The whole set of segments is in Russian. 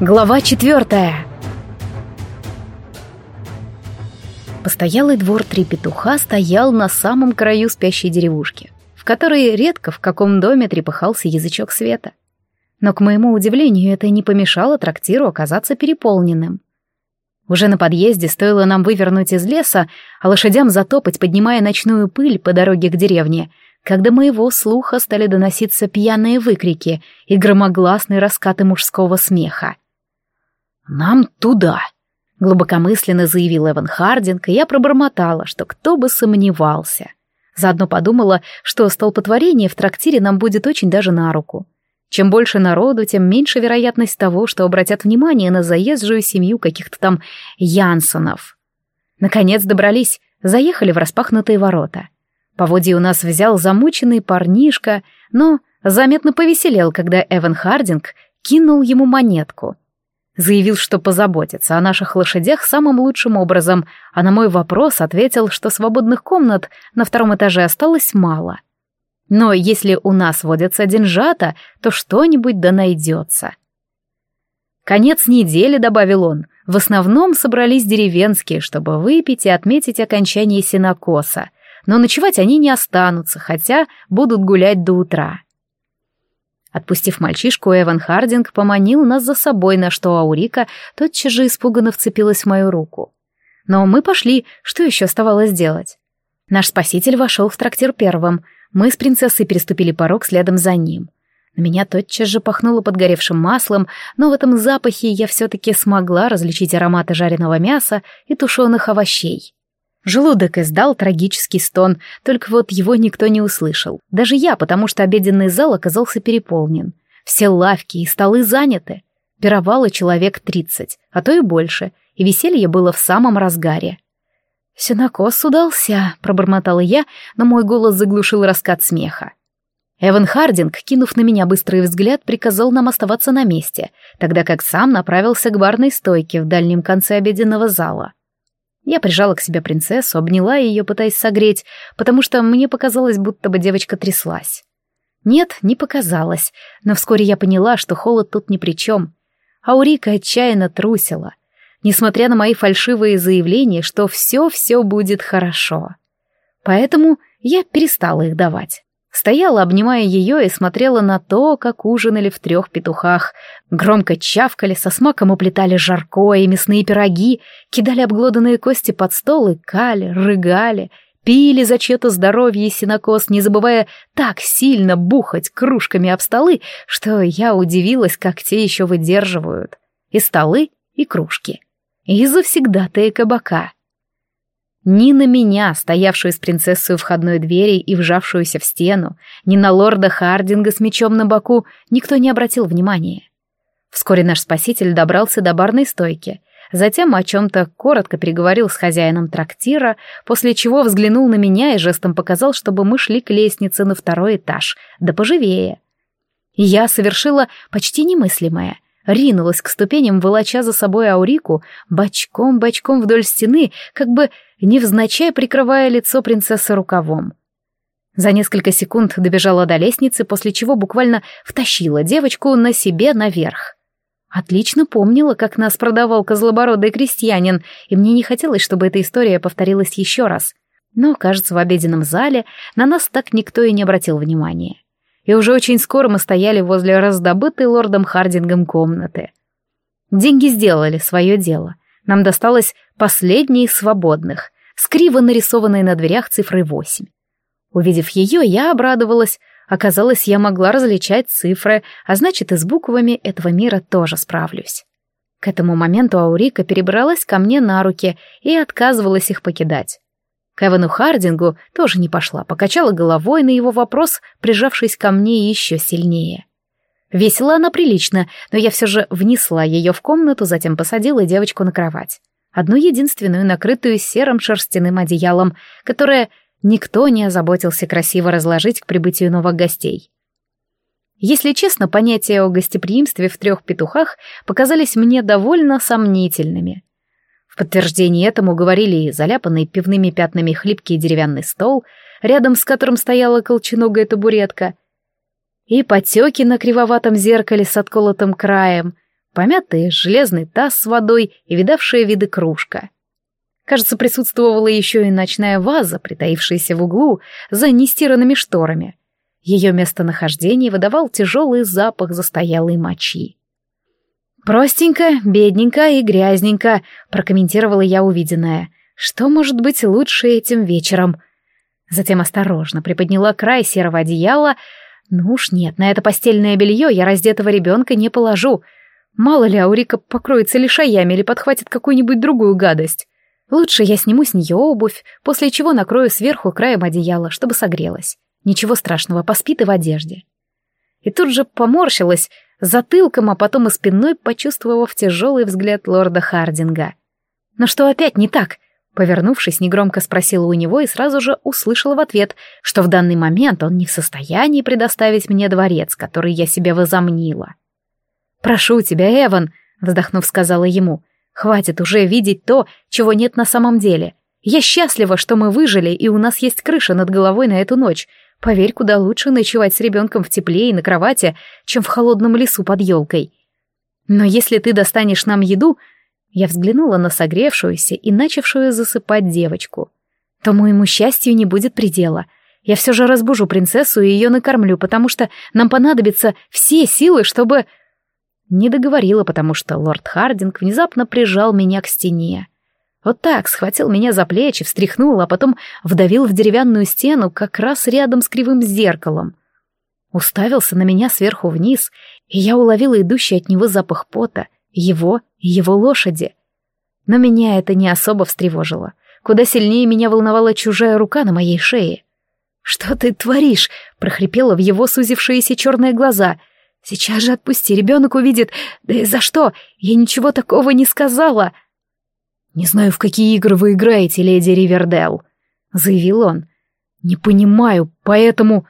Глава четвертая. Постоялый двор Три Петуха стоял на самом краю спящей деревушки, в которой редко в каком доме трепыхался язычок света. Но, к моему удивлению, это не помешало трактиру оказаться переполненным. Уже на подъезде стоило нам вывернуть из леса, а лошадям затопать, поднимая ночную пыль по дороге к деревне, когда моего слуха стали доноситься пьяные выкрики и громогласные раскаты мужского смеха. «Нам туда!» — глубокомысленно заявил Эван Хардинг, и я пробормотала, что кто бы сомневался. Заодно подумала, что столпотворение в трактире нам будет очень даже на руку. Чем больше народу, тем меньше вероятность того, что обратят внимание на заезжую семью каких-то там Янсонов. Наконец добрались, заехали в распахнутые ворота. Поводья у нас взял замученный парнишка, но заметно повеселел, когда Эван Хардинг кинул ему монетку. Заявил, что позаботится о наших лошадях самым лучшим образом, а на мой вопрос ответил, что свободных комнат на втором этаже осталось мало. Но если у нас водятся деньжата, то что-нибудь да найдется. Конец недели, добавил он, в основном собрались деревенские, чтобы выпить и отметить окончание синокоса, но ночевать они не останутся, хотя будут гулять до утра. Отпустив мальчишку, Эван Хардинг поманил нас за собой, на что Аурика тотчас же испуганно вцепилась в мою руку. Но мы пошли, что еще оставалось делать? Наш спаситель вошел в трактир первым, мы с принцессой переступили порог следом за ним. На меня тотчас же пахнуло подгоревшим маслом, но в этом запахе я все-таки смогла различить ароматы жареного мяса и тушеных овощей. Желудок издал трагический стон, только вот его никто не услышал. Даже я, потому что обеденный зал оказался переполнен. Все лавки и столы заняты. Пировало человек тридцать, а то и больше, и веселье было в самом разгаре. «Синокос удался», — пробормотала я, но мой голос заглушил раскат смеха. Эван Хардинг, кинув на меня быстрый взгляд, приказал нам оставаться на месте, тогда как сам направился к барной стойке в дальнем конце обеденного зала. Я прижала к себе принцессу, обняла ее, пытаясь согреть, потому что мне показалось, будто бы девочка тряслась. Нет, не показалось, но вскоре я поняла, что холод тут ни при чем. Аурика отчаянно трусила, несмотря на мои фальшивые заявления, что все-все будет хорошо. Поэтому я перестала их давать. Стояла, обнимая ее, и смотрела на то, как ужинали в трех петухах. Громко чавкали, со смаком уплетали жаркое и мясные пироги, кидали обглоданные кости под стол и кали, рыгали, пили за чье-то здоровье и синокос, не забывая так сильно бухать кружками об столы, что я удивилась, как те еще выдерживают. И столы, и кружки. И завсегдатые кабака. Ни на меня, стоявшую с принцессой у входной двери и вжавшуюся в стену, ни на лорда Хардинга с мечом на боку никто не обратил внимания. Вскоре наш спаситель добрался до барной стойки, затем о чем-то коротко переговорил с хозяином трактира, после чего взглянул на меня и жестом показал, чтобы мы шли к лестнице на второй этаж, да поживее. Я совершила почти немыслимое — ринулась к ступеням, волоча за собой Аурику, бочком-бочком вдоль стены, как бы невзначай прикрывая лицо принцессы рукавом. За несколько секунд добежала до лестницы, после чего буквально втащила девочку на себе наверх. Отлично помнила, как нас продавал козлобородый крестьянин, и мне не хотелось, чтобы эта история повторилась еще раз. Но, кажется, в обеденном зале на нас так никто и не обратил внимания и уже очень скоро мы стояли возле раздобытой лордом Хардингом комнаты. Деньги сделали свое дело. Нам досталось последние из свободных, с криво нарисованной на дверях цифрой восемь. Увидев ее, я обрадовалась. Оказалось, я могла различать цифры, а значит, и с буквами этого мира тоже справлюсь. К этому моменту Аурика перебралась ко мне на руки и отказывалась их покидать. К Эвану Хардингу тоже не пошла, покачала головой на его вопрос, прижавшись ко мне еще сильнее. Весила она прилично, но я все же внесла ее в комнату, затем посадила девочку на кровать. Одну единственную, накрытую серым шерстяным одеялом, которое никто не озаботился красиво разложить к прибытию новых гостей. Если честно, понятия о гостеприимстве в трех петухах показались мне довольно сомнительными. Подтверждение этому говорили и заляпанный пивными пятнами хлипкий деревянный стол, рядом с которым стояла колченогая табуретка, и потеки на кривоватом зеркале с отколотым краем, помятый железный таз с водой и видавшая виды кружка. Кажется, присутствовала еще и ночная ваза, притаившаяся в углу за нестиранными шторами. Ее местонахождение выдавал тяжелый запах застоялой мочи. «Простенько, бедненько и грязненько», — прокомментировала я увиденное. «Что может быть лучше этим вечером?» Затем осторожно приподняла край серого одеяла. «Ну уж нет, на это постельное белье я раздетого ребенка не положу. Мало ли Аурика покроется лишаями или подхватит какую-нибудь другую гадость. Лучше я сниму с нее обувь, после чего накрою сверху краем одеяла, чтобы согрелась. Ничего страшного, поспит и в одежде. И тут же поморщилась, затылком, а потом и спиной почувствовав тяжелый взгляд лорда Хардинга. «Но что опять не так?» Повернувшись, негромко спросила у него и сразу же услышала в ответ, что в данный момент он не в состоянии предоставить мне дворец, который я себе возомнила. «Прошу тебя, Эван», — вздохнув, сказала ему, Хватит уже видеть то, чего нет на самом деле. Я счастлива, что мы выжили, и у нас есть крыша над головой на эту ночь. Поверь, куда лучше ночевать с ребенком в тепле и на кровати, чем в холодном лесу под елкой. Но если ты достанешь нам еду, я взглянула на согревшуюся и начавшую засыпать девочку, то моему счастью не будет предела. Я все же разбужу принцессу и ее накормлю, потому что нам понадобятся все силы, чтобы... Не договорила, потому что лорд Хардинг внезапно прижал меня к стене. Вот так схватил меня за плечи, встряхнул, а потом вдавил в деревянную стену как раз рядом с кривым зеркалом. Уставился на меня сверху вниз, и я уловила идущий от него запах пота, его и его лошади. Но меня это не особо встревожило. Куда сильнее меня волновала чужая рука на моей шее. «Что ты творишь?» — прохрипела в его сузившиеся черные глаза — Сейчас же отпусти, ребенок увидит. Да и за что? Я ничего такого не сказала. Не знаю, в какие игры вы играете, леди Ривердейл, заявил он. Не понимаю, поэтому...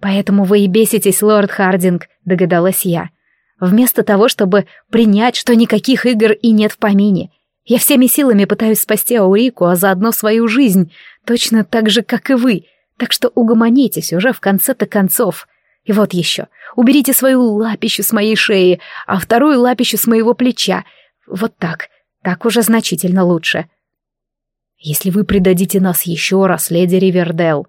Поэтому вы и беситесь, лорд Хардинг, догадалась я. Вместо того, чтобы принять, что никаких игр и нет в помине. Я всеми силами пытаюсь спасти Аурику, а заодно свою жизнь, точно так же, как и вы. Так что угомонитесь уже в конце-то концов. И вот еще, уберите свою лапищу с моей шеи, а вторую лапищу с моего плеча. Вот так, так уже значительно лучше. Если вы предадите нас еще раз, леди Ривердел,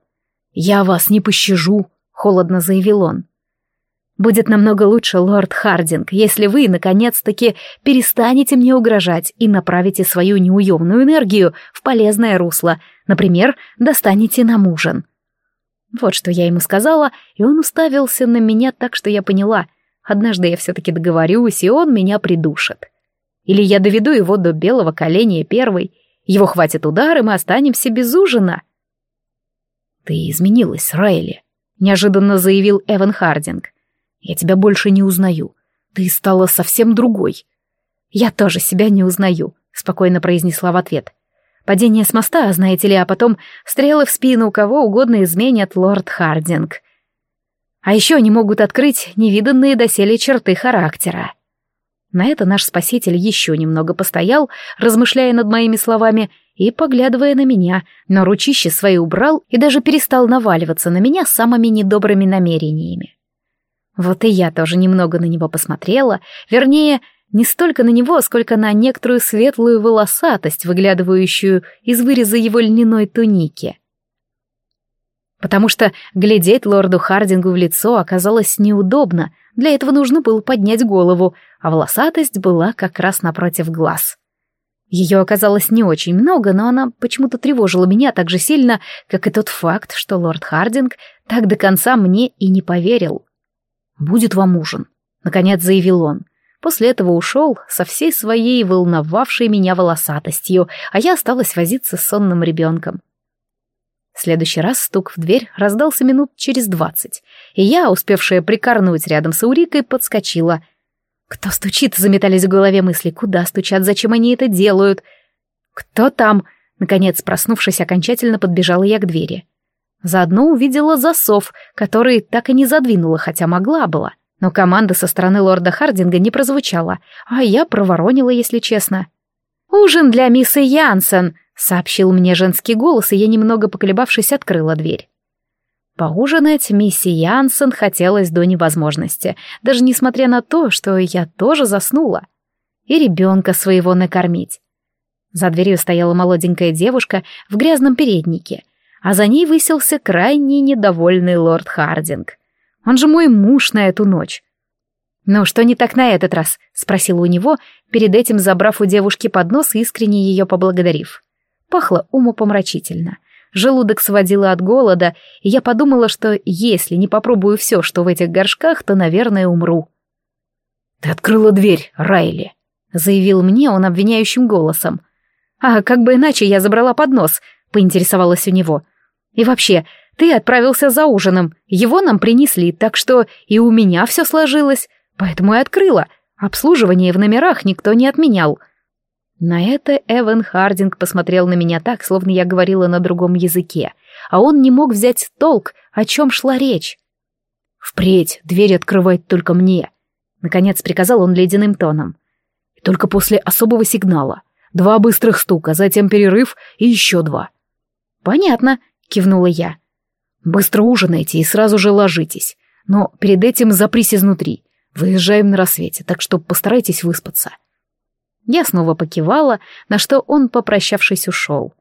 я вас не пощажу, холодно заявил он. Будет намного лучше, лорд Хардинг, если вы, наконец-таки, перестанете мне угрожать и направите свою неуемную энергию в полезное русло, например, достанете нам ужин. Вот что я ему сказала, и он уставился на меня так, что я поняла. Однажды я все-таки договорюсь, и он меня придушит. Или я доведу его до белого коленя первой. Его хватит удар, и мы останемся без ужина. «Ты изменилась, Райли», — неожиданно заявил Эван Хардинг. «Я тебя больше не узнаю. Ты стала совсем другой». «Я тоже себя не узнаю», — спокойно произнесла в ответ. Падение с моста, знаете ли, а потом стрелы в спину кого угодно изменят лорд Хардинг. А еще они могут открыть невиданные доселе черты характера. На это наш спаситель еще немного постоял, размышляя над моими словами и поглядывая на меня, но ручище свои убрал и даже перестал наваливаться на меня самыми недобрыми намерениями. Вот и я тоже немного на него посмотрела, вернее, не столько на него, сколько на некоторую светлую волосатость, выглядывающую из выреза его льняной туники. Потому что глядеть лорду Хардингу в лицо оказалось неудобно, для этого нужно было поднять голову, а волосатость была как раз напротив глаз. Ее оказалось не очень много, но она почему-то тревожила меня так же сильно, как и тот факт, что лорд Хардинг так до конца мне и не поверил. «Будет вам ужин», — наконец заявил он. После этого ушел со всей своей волновавшей меня волосатостью, а я осталась возиться с сонным ребенком. Следующий раз стук в дверь раздался минут через двадцать, и я, успевшая прикорнуть рядом с Урикой, подскочила. «Кто стучит?» — заметались в голове мысли. «Куда стучат? Зачем они это делают?» «Кто там?» Наконец, проснувшись, окончательно подбежала я к двери. Заодно увидела засов, который так и не задвинула, хотя могла была. Но команда со стороны лорда Хардинга не прозвучала, а я проворонила, если честно. «Ужин для миссы Янсен», — сообщил мне женский голос, и я, немного поколебавшись, открыла дверь. Поужинать мисси Янсен хотелось до невозможности, даже несмотря на то, что я тоже заснула. И ребенка своего накормить. За дверью стояла молоденькая девушка в грязном переднике, а за ней высился крайне недовольный лорд Хардинг. Он же мой муж на эту ночь. «Ну, что не так на этот раз?» — спросила у него, перед этим забрав у девушки поднос, искренне ее поблагодарив. Пахло умопомрачительно. Желудок сводило от голода, и я подумала, что если не попробую все, что в этих горшках, то, наверное, умру. «Ты открыла дверь, Райли», — заявил мне он обвиняющим голосом. «А как бы иначе я забрала поднос», — поинтересовалась у него. «И вообще, ты отправился за ужином, его нам принесли, так что и у меня все сложилось, поэтому и открыла. Обслуживание в номерах никто не отменял». На это Эван Хардинг посмотрел на меня так, словно я говорила на другом языке, а он не мог взять толк, о чем шла речь. «Впредь дверь открывать только мне», — наконец приказал он ледяным тоном. «И только после особого сигнала. Два быстрых стука, затем перерыв и еще два». «Понятно», — кивнула я. «Быстро ужинайте и сразу же ложитесь. Но перед этим запрись изнутри. Выезжаем на рассвете, так что постарайтесь выспаться». Я снова покивала, на что он, попрощавшись, ушел.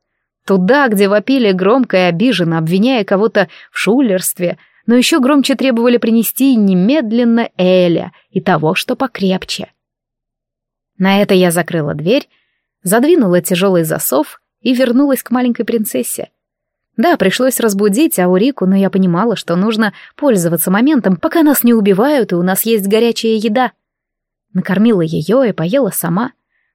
Туда, где вопили громко и обиженно, обвиняя кого-то в шулерстве, но еще громче требовали принести немедленно Эля и того, что покрепче. На это я закрыла дверь, задвинула тяжелый засов и вернулась к маленькой принцессе. Да, пришлось разбудить Аурику, но я понимала, что нужно пользоваться моментом, пока нас не убивают и у нас есть горячая еда. Накормила ее и поела сама.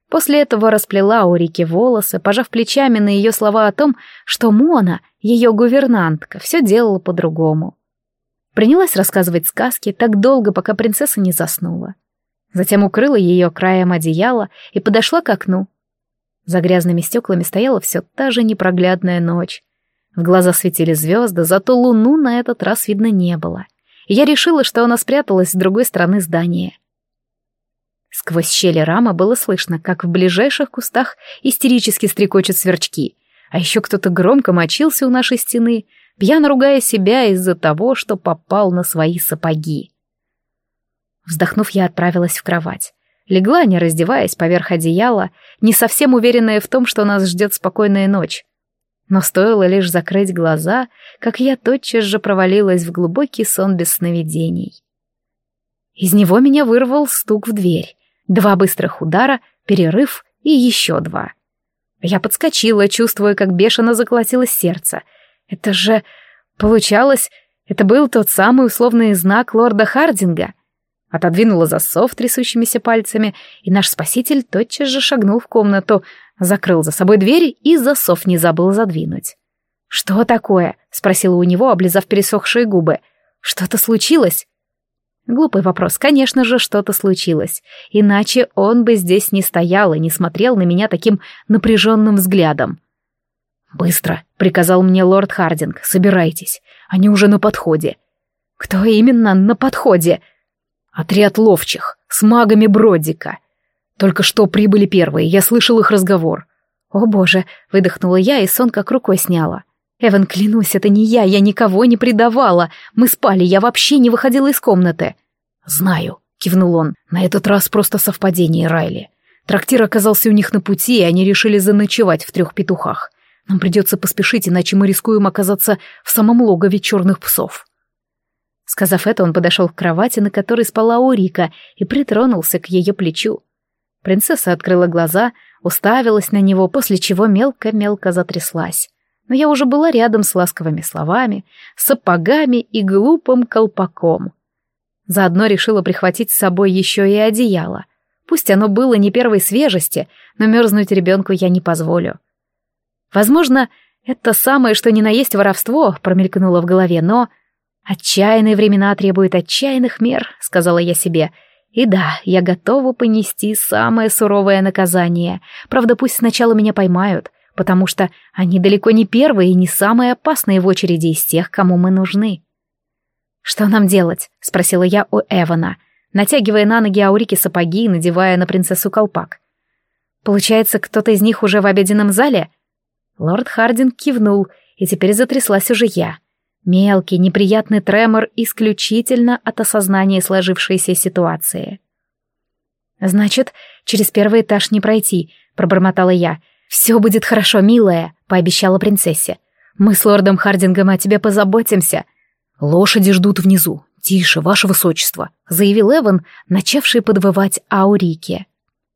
После этого расплела Аурике волосы, пожав плечами на ее слова о том, что Мона, ее гувернантка, все делала по-другому. Принялась рассказывать сказки так долго, пока принцесса не заснула. Затем укрыла ее краем одеяла и подошла к окну. За грязными стеклами стояла все та же непроглядная ночь. В глаза светили звезды, зато луну на этот раз видно не было. Я решила, что она спряталась с другой стороны здания. Сквозь щели рамы было слышно, как в ближайших кустах истерически стрекочут сверчки, а еще кто-то громко мочился у нашей стены, пьяно ругая себя из-за того, что попал на свои сапоги. Вздохнув, я отправилась в кровать. Легла, не раздеваясь, поверх одеяла, не совсем уверенная в том, что нас ждет спокойная ночь. Но стоило лишь закрыть глаза, как я тотчас же провалилась в глубокий сон без сновидений. Из него меня вырвал стук в дверь. Два быстрых удара, перерыв и еще два. Я подскочила, чувствуя, как бешено заколотилось сердце. Это же... Получалось, это был тот самый условный знак лорда Хардинга — Отодвинула засов трясущимися пальцами, и наш спаситель тотчас же шагнул в комнату, закрыл за собой дверь и засов не забыл задвинуть. «Что такое?» — спросила у него, облизав пересохшие губы. «Что-то случилось?» Глупый вопрос. Конечно же, что-то случилось. Иначе он бы здесь не стоял и не смотрел на меня таким напряженным взглядом. «Быстро!» — приказал мне лорд Хардинг. «Собирайтесь. Они уже на подходе». «Кто именно на подходе?» Отряд ловчих, с магами Бродика. Только что прибыли первые, я слышал их разговор. «О боже!» — выдохнула я, и сон как рукой сняла. «Эван, клянусь, это не я, я никого не предавала. Мы спали, я вообще не выходила из комнаты». «Знаю», — кивнул он, — «на этот раз просто совпадение, Райли. Трактир оказался у них на пути, и они решили заночевать в трех петухах. Нам придется поспешить, иначе мы рискуем оказаться в самом логове черных псов». Сказав это, он подошел к кровати, на которой спала Урика, и притронулся к ее плечу. Принцесса открыла глаза, уставилась на него, после чего мелко-мелко затряслась. Но я уже была рядом с ласковыми словами, сапогами и глупым колпаком. Заодно решила прихватить с собой еще и одеяло. Пусть оно было не первой свежести, но мерзнуть ребенку я не позволю. Возможно, это самое, что ни на есть воровство, промелькнуло в голове, но «Отчаянные времена требуют отчаянных мер», — сказала я себе. «И да, я готова понести самое суровое наказание. Правда, пусть сначала меня поймают, потому что они далеко не первые и не самые опасные в очереди из тех, кому мы нужны». «Что нам делать?» — спросила я у Эвана, натягивая на ноги Аурики сапоги и надевая на принцессу колпак. «Получается, кто-то из них уже в обеденном зале?» Лорд Хардин кивнул, и теперь затряслась уже я. Мелкий, неприятный тремор исключительно от осознания сложившейся ситуации. «Значит, через первый этаж не пройти», — пробормотала я. «Все будет хорошо, милая», — пообещала принцессе. «Мы с лордом Хардингом о тебе позаботимся». «Лошади ждут внизу. Тише, ваше высочество», — заявил Эван, начавший подвывать Аурике.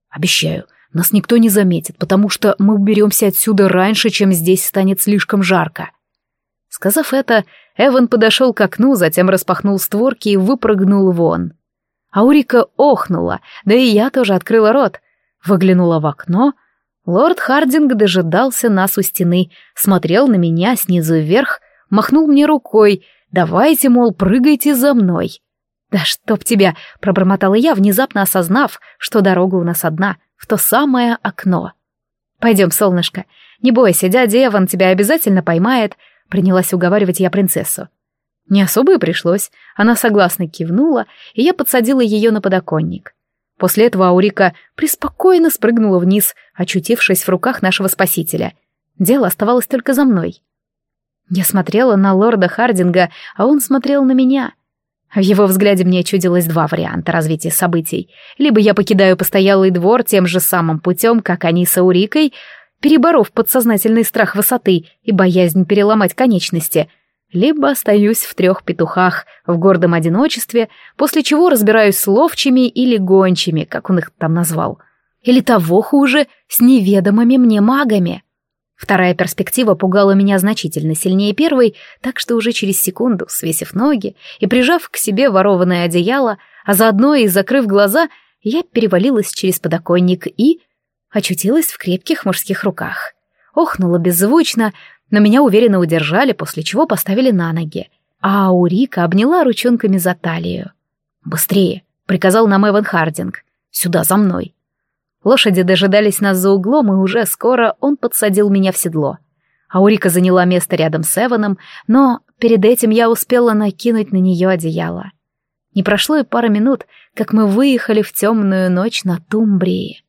«Обещаю, нас никто не заметит, потому что мы уберемся отсюда раньше, чем здесь станет слишком жарко». Сказав это, Эван подошел к окну, затем распахнул створки и выпрыгнул вон. Аурика охнула, да и я тоже открыла рот. Выглянула в окно. Лорд Хардинг дожидался нас у стены, смотрел на меня снизу вверх, махнул мне рукой. «Давайте, мол, прыгайте за мной». «Да чтоб тебя!» — пробормотала я, внезапно осознав, что дорога у нас одна, в то самое окно. «Пойдем, солнышко. Не бойся, дядя Эван тебя обязательно поймает», — принялась уговаривать я принцессу. Не особо и пришлось. Она согласно кивнула, и я подсадила ее на подоконник. После этого Аурика преспокойно спрыгнула вниз, очутившись в руках нашего спасителя. Дело оставалось только за мной. Я смотрела на лорда Хардинга, а он смотрел на меня. В его взгляде мне чудилось два варианта развития событий. Либо я покидаю постоялый двор тем же самым путем, как они с Аурикой, переборов подсознательный страх высоты и боязнь переломать конечности — либо остаюсь в трех петухах в гордом одиночестве, после чего разбираюсь с ловчими или гончими, как он их там назвал. Или того хуже, с неведомыми мне магами. Вторая перспектива пугала меня значительно сильнее первой, так что уже через секунду, свесив ноги и прижав к себе ворованное одеяло, а заодно и закрыв глаза, я перевалилась через подоконник и очутилась в крепких мужских руках. Охнула беззвучно, но меня уверенно удержали, после чего поставили на ноги. А Аурика обняла ручонками за талию. «Быстрее!» — приказал нам Эван Хардинг. «Сюда, за мной!» Лошади дожидались нас за углом, и уже скоро он подсадил меня в седло. Аурика заняла место рядом с Эваном, но перед этим я успела накинуть на нее одеяло. Не прошло и пара минут, как мы выехали в темную ночь на Тумбрии.